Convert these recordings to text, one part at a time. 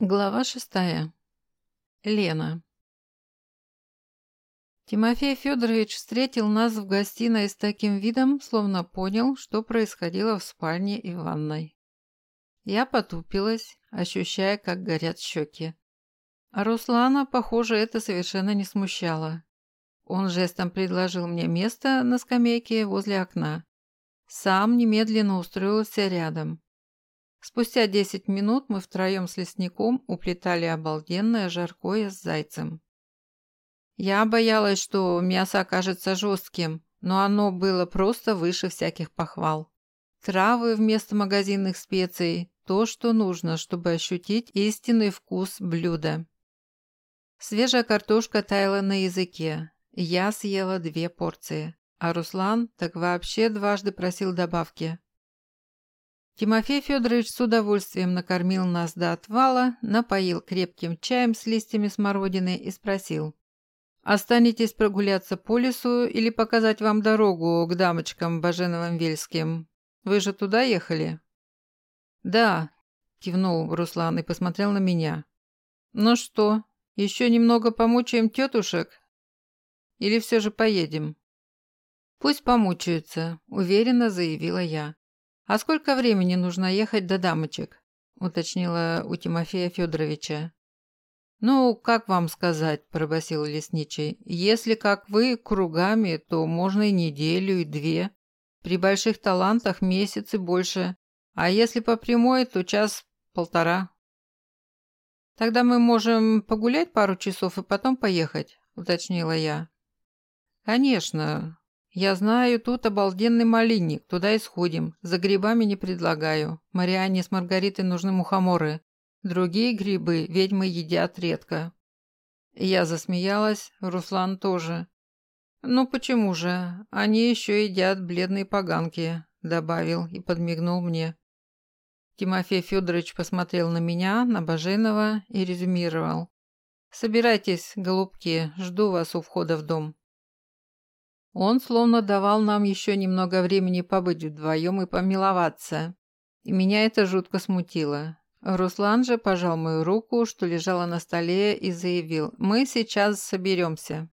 Глава шестая. Лена. Тимофей Федорович встретил нас в гостиной с таким видом, словно понял, что происходило в спальне и ванной. Я потупилась, ощущая, как горят щеки. А Руслана, похоже, это совершенно не смущало. Он жестом предложил мне место на скамейке возле окна. Сам немедленно устроился рядом. Спустя десять минут мы втроем с лесником уплетали обалденное жаркое с зайцем. Я боялась, что мясо окажется жестким, но оно было просто выше всяких похвал. Травы вместо магазинных специй – то, что нужно, чтобы ощутить истинный вкус блюда. Свежая картошка таяла на языке. Я съела две порции, а Руслан так вообще дважды просил добавки. Тимофей Федорович с удовольствием накормил нас до отвала, напоил крепким чаем с листьями смородины и спросил. «Останетесь прогуляться по лесу или показать вам дорогу к дамочкам Баженовым-Вельским? Вы же туда ехали?» «Да», – кивнул Руслан и посмотрел на меня. «Ну что, еще немного помучаем тетушек? Или все же поедем?» «Пусть помучаются», – уверенно заявила я. «А сколько времени нужно ехать до дамочек?» – уточнила у Тимофея Федоровича. «Ну, как вам сказать», – пробасил лесничий. «Если, как вы, кругами, то можно и неделю, и две. При больших талантах месяц и больше. А если по прямой, то час-полтора». «Тогда мы можем погулять пару часов и потом поехать», – уточнила я. «Конечно. «Я знаю, тут обалденный малинник, туда и сходим. За грибами не предлагаю. Марианне с Маргаритой нужны мухоморы. Другие грибы ведьмы едят редко». Я засмеялась, Руслан тоже. «Ну почему же? Они еще едят бледные поганки», – добавил и подмигнул мне. Тимофей Федорович посмотрел на меня, на Баженова и резюмировал. «Собирайтесь, голубки, жду вас у входа в дом». Он словно давал нам еще немного времени побыть вдвоем и помиловаться. И меня это жутко смутило. Руслан же пожал мою руку, что лежала на столе, и заявил, «Мы сейчас соберемся».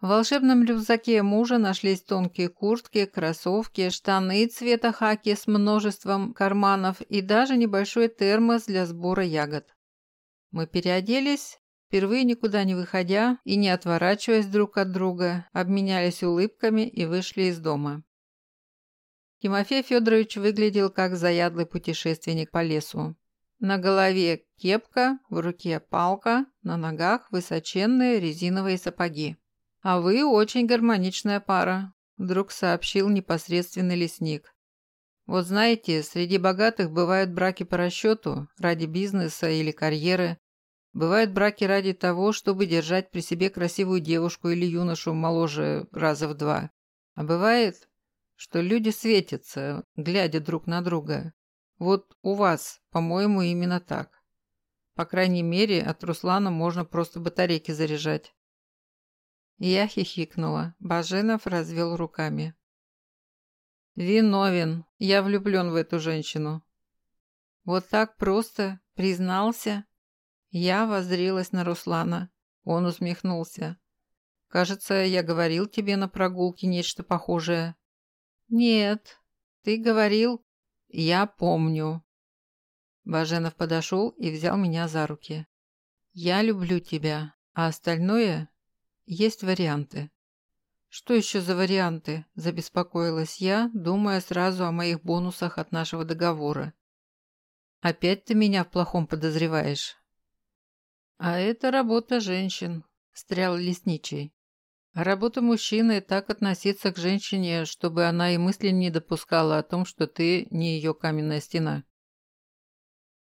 В волшебном рюкзаке мужа нашлись тонкие куртки, кроссовки, штаны цвета хаки с множеством карманов и даже небольшой термос для сбора ягод. Мы переоделись, Впервые никуда не выходя и не отворачиваясь друг от друга, обменялись улыбками и вышли из дома. Тимофей Федорович выглядел как заядлый путешественник по лесу. На голове кепка, в руке палка, на ногах высоченные резиновые сапоги. «А вы очень гармоничная пара», – вдруг сообщил непосредственный лесник. «Вот знаете, среди богатых бывают браки по расчету, ради бизнеса или карьеры, Бывают браки ради того, чтобы держать при себе красивую девушку или юношу моложе раза в два. А бывает, что люди светятся, глядя друг на друга. Вот у вас, по-моему, именно так. По крайней мере, от Руслана можно просто батарейки заряжать. Я хихикнула. Баженов развел руками. «Виновен. Я влюблен в эту женщину». «Вот так просто? Признался?» Я воззрилась на Руслана. Он усмехнулся. «Кажется, я говорил тебе на прогулке нечто похожее». «Нет, ты говорил...» «Я помню». Баженов подошел и взял меня за руки. «Я люблю тебя, а остальное... Есть варианты». «Что еще за варианты?» – забеспокоилась я, думая сразу о моих бонусах от нашего договора. «Опять ты меня в плохом подозреваешь?» «А это работа женщин», – стрял лесничий. «Работа мужчины – так относиться к женщине, чтобы она и мысли не допускала о том, что ты не ее каменная стена».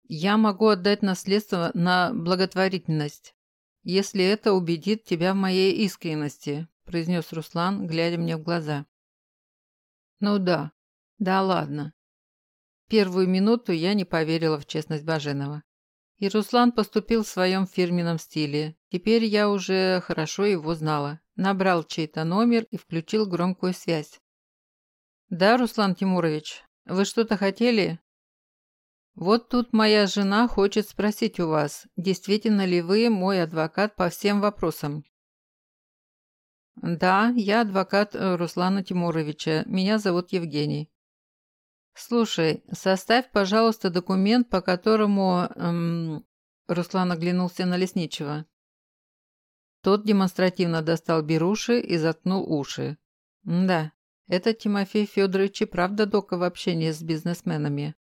«Я могу отдать наследство на благотворительность, если это убедит тебя в моей искренности», – произнес Руслан, глядя мне в глаза. «Ну да, да ладно». Первую минуту я не поверила в честность Баженова. И Руслан поступил в своем фирменном стиле. Теперь я уже хорошо его знала. Набрал чей-то номер и включил громкую связь. «Да, Руслан Тимурович, вы что-то хотели?» Вот тут моя жена хочет спросить у вас, действительно ли вы мой адвокат по всем вопросам. Да, я адвокат э, Руслана Тимуровича. Меня зовут Евгений. Слушай, составь, пожалуйста, документ, по которому... Эм... Руслан оглянулся на Лесничего. Тот демонстративно достал беруши и заткнул уши. Да, этот Тимофей Федорович и правда дока в общении с бизнесменами.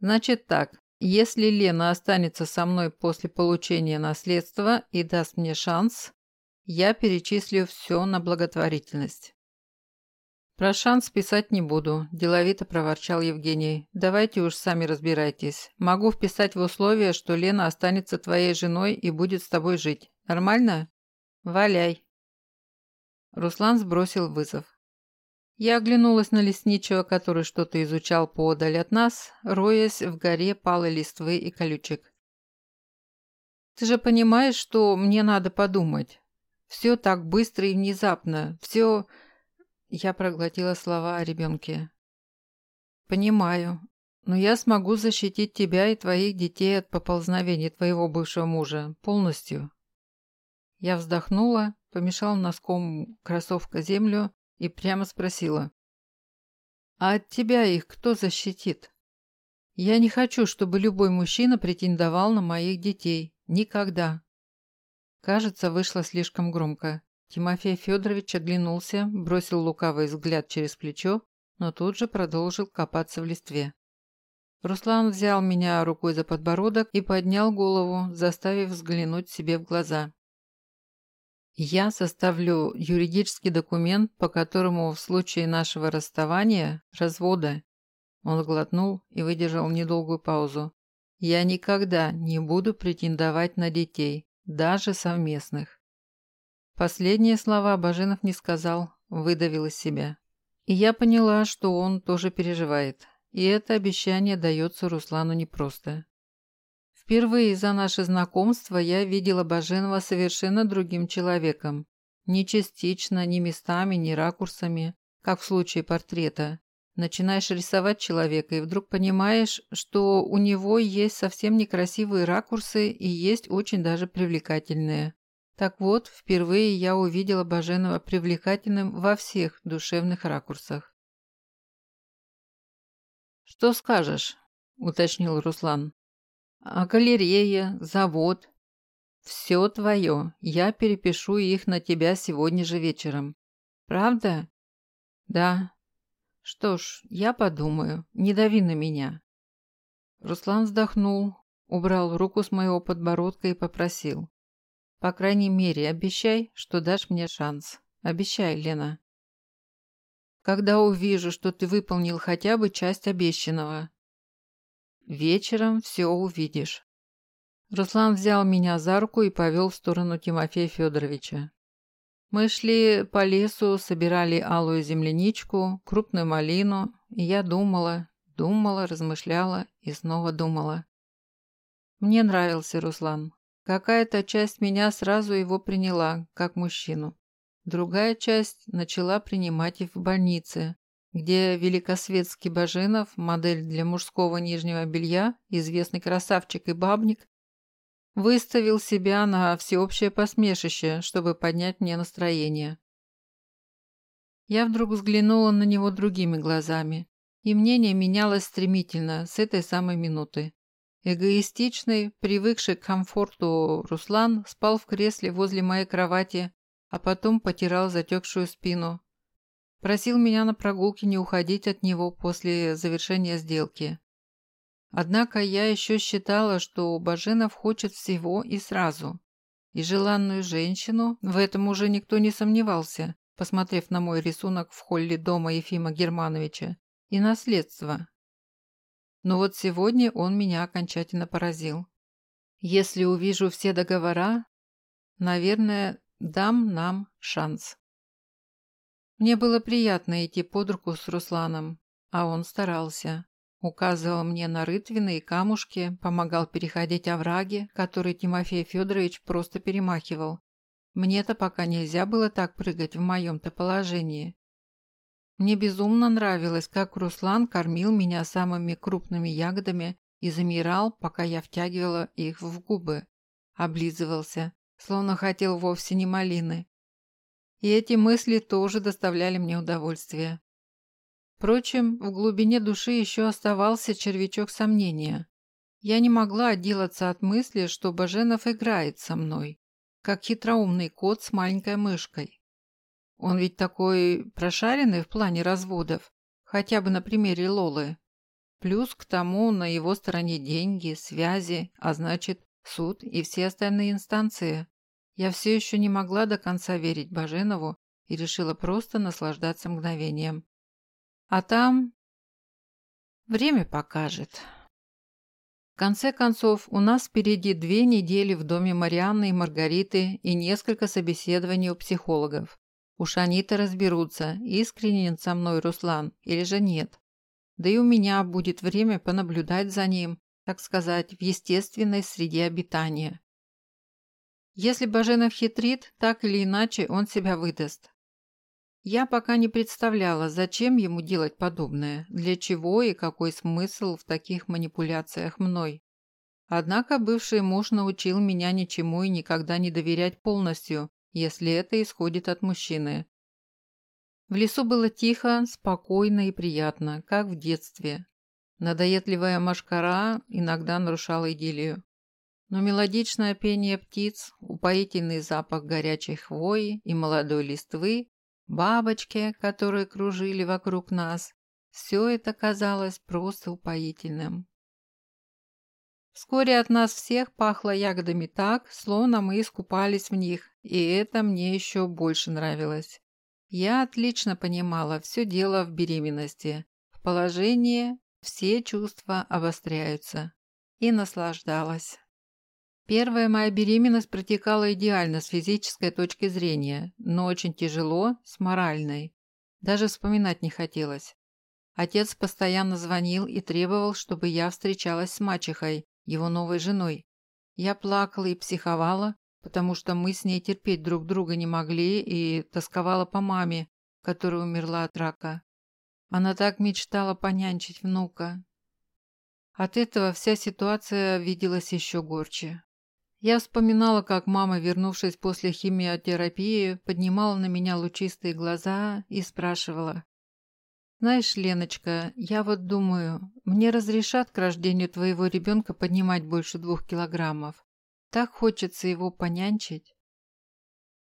Значит так, если Лена останется со мной после получения наследства и даст мне шанс, я перечислю все на благотворительность. «Про шанс писать не буду», – деловито проворчал Евгений. «Давайте уж сами разбирайтесь. Могу вписать в условия, что Лена останется твоей женой и будет с тобой жить. Нормально? Валяй». Руслан сбросил вызов. Я оглянулась на лесничего, который что-то изучал поодаль от нас, роясь в горе палой листвы и колючек. «Ты же понимаешь, что мне надо подумать. Все так быстро и внезапно. Все...» Я проглотила слова о ребенке. «Понимаю. Но я смогу защитить тебя и твоих детей от поползновений твоего бывшего мужа. Полностью». Я вздохнула, помешала носком кроссовка землю и прямо спросила. «А от тебя их кто защитит? Я не хочу, чтобы любой мужчина претендовал на моих детей. Никогда». Кажется, вышло слишком громко. Тимофей Федорович оглянулся, бросил лукавый взгляд через плечо, но тут же продолжил копаться в листве. Руслан взял меня рукой за подбородок и поднял голову, заставив взглянуть себе в глаза. Я составлю юридический документ, по которому в случае нашего расставания, развода, он глотнул и выдержал недолгую паузу. Я никогда не буду претендовать на детей, даже совместных. Последние слова Баженов не сказал, выдавил из себя. И я поняла, что он тоже переживает. И это обещание дается Руслану непросто. Впервые за наше знакомство я видела Баженова совершенно другим человеком. Ни частично, ни местами, ни ракурсами, как в случае портрета. Начинаешь рисовать человека и вдруг понимаешь, что у него есть совсем некрасивые ракурсы и есть очень даже привлекательные. Так вот, впервые я увидела Баженова привлекательным во всех душевных ракурсах. «Что скажешь?» – уточнил Руслан. А галерея, завод. Все твое. Я перепишу их на тебя сегодня же вечером. Правда? Да. Что ж, я подумаю. Не дави на меня. Руслан вздохнул, убрал руку с моего подбородка и попросил. По крайней мере, обещай, что дашь мне шанс. Обещай, Лена. Когда увижу, что ты выполнил хотя бы часть обещанного, Вечером все увидишь. Руслан взял меня за руку и повел в сторону Тимофея Федоровича. Мы шли по лесу, собирали алую земляничку, крупную малину, и я думала, думала, размышляла и снова думала. Мне нравился Руслан. Какая-то часть меня сразу его приняла, как мужчину. Другая часть начала принимать и в больнице, где великосветский Баженов, модель для мужского нижнего белья, известный красавчик и бабник, выставил себя на всеобщее посмешище, чтобы поднять мне настроение. Я вдруг взглянула на него другими глазами, и мнение менялось стремительно с этой самой минуты. Эгоистичный, привыкший к комфорту Руслан спал в кресле возле моей кровати, а потом потирал затекшую спину, Просил меня на прогулке не уходить от него после завершения сделки. Однако я еще считала, что Баженов хочет всего и сразу. И желанную женщину, в этом уже никто не сомневался, посмотрев на мой рисунок в холле дома Ефима Германовича, и наследство. Но вот сегодня он меня окончательно поразил. Если увижу все договора, наверное, дам нам шанс. Мне было приятно идти под руку с Русланом, а он старался. Указывал мне на рытвины и камушки, помогал переходить овраги, которые Тимофей Федорович просто перемахивал. Мне-то пока нельзя было так прыгать в моем-то положении. Мне безумно нравилось, как Руслан кормил меня самыми крупными ягодами и замирал, пока я втягивала их в губы. Облизывался, словно хотел вовсе не малины. И эти мысли тоже доставляли мне удовольствие. Впрочем, в глубине души еще оставался червячок сомнения. Я не могла отделаться от мысли, что Баженов играет со мной, как хитроумный кот с маленькой мышкой. Он ведь такой прошаренный в плане разводов, хотя бы на примере Лолы. Плюс к тому на его стороне деньги, связи, а значит суд и все остальные инстанции. Я все еще не могла до конца верить Баженову и решила просто наслаждаться мгновением. А там... Время покажет. В конце концов, у нас впереди две недели в доме Марианны и Маргариты и несколько собеседований у психологов. Уж они-то разберутся, искренен со мной Руслан или же нет. Да и у меня будет время понаблюдать за ним, так сказать, в естественной среде обитания. Если Баженов хитрит, так или иначе он себя выдаст. Я пока не представляла, зачем ему делать подобное, для чего и какой смысл в таких манипуляциях мной. Однако бывший муж научил меня ничему и никогда не доверять полностью, если это исходит от мужчины. В лесу было тихо, спокойно и приятно, как в детстве. Надоедливая машкара иногда нарушала идиллию. Но мелодичное пение птиц, упоительный запах горячей хвои и молодой листвы, бабочки, которые кружили вокруг нас, все это казалось просто упоительным. Вскоре от нас всех пахло ягодами так, словно мы искупались в них, и это мне еще больше нравилось. Я отлично понимала, все дело в беременности. В положении все чувства обостряются. И наслаждалась. Первая моя беременность протекала идеально с физической точки зрения, но очень тяжело с моральной. Даже вспоминать не хотелось. Отец постоянно звонил и требовал, чтобы я встречалась с мачехой, его новой женой. Я плакала и психовала, потому что мы с ней терпеть друг друга не могли и тосковала по маме, которая умерла от рака. Она так мечтала понянчить внука. От этого вся ситуация виделась еще горче. Я вспоминала, как мама, вернувшись после химиотерапии, поднимала на меня лучистые глаза и спрашивала. «Знаешь, Леночка, я вот думаю, мне разрешат к рождению твоего ребенка поднимать больше двух килограммов? Так хочется его понянчить.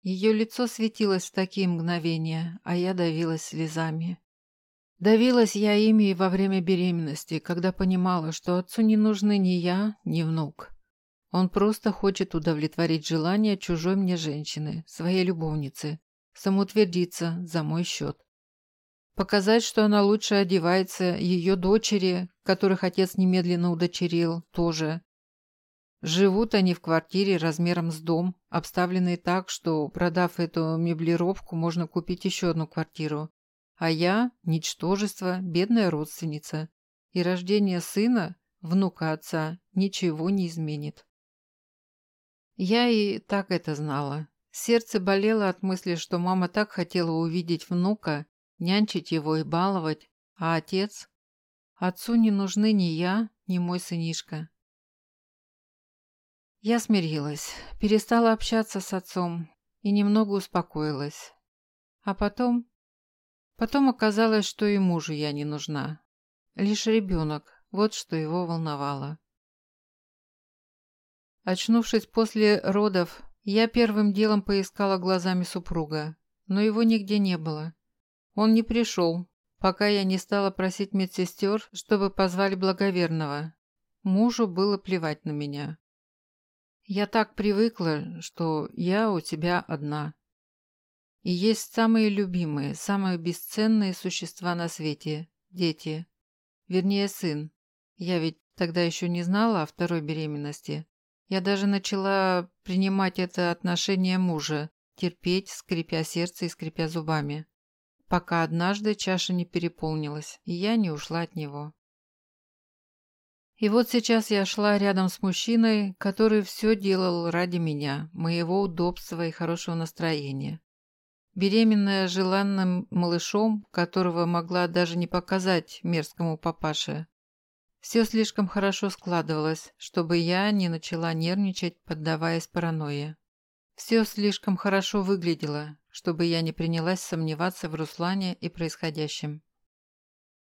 Ее лицо светилось в такие мгновения, а я давилась слезами. Давилась я ими и во время беременности, когда понимала, что отцу не нужны ни я, ни внук. Он просто хочет удовлетворить желание чужой мне женщины, своей любовницы, самоутвердиться за мой счет. Показать, что она лучше одевается, ее дочери, которых отец немедленно удочерил, тоже, Живут они в квартире размером с дом, обставленной так, что, продав эту меблировку, можно купить еще одну квартиру. А я – ничтожество, бедная родственница. И рождение сына, внука отца, ничего не изменит. Я и так это знала. Сердце болело от мысли, что мама так хотела увидеть внука, нянчить его и баловать, а отец? Отцу не нужны ни я, ни мой сынишка. Я смирилась, перестала общаться с отцом и немного успокоилась. А потом... Потом оказалось, что и мужу я не нужна. Лишь ребенок, вот что его волновало. Очнувшись после родов, я первым делом поискала глазами супруга, но его нигде не было. Он не пришел, пока я не стала просить медсестер, чтобы позвали благоверного. Мужу было плевать на меня. Я так привыкла, что я у тебя одна. И есть самые любимые, самые бесценные существа на свете – дети. Вернее, сын. Я ведь тогда еще не знала о второй беременности. Я даже начала принимать это отношение мужа, терпеть, скрипя сердце и скрипя зубами. Пока однажды чаша не переполнилась, и я не ушла от него. И вот сейчас я шла рядом с мужчиной, который все делал ради меня, моего удобства и хорошего настроения. Беременная желанным малышом, которого могла даже не показать мерзкому папаше. Все слишком хорошо складывалось, чтобы я не начала нервничать, поддаваясь паранойе. Все слишком хорошо выглядело, чтобы я не принялась сомневаться в Руслане и происходящем.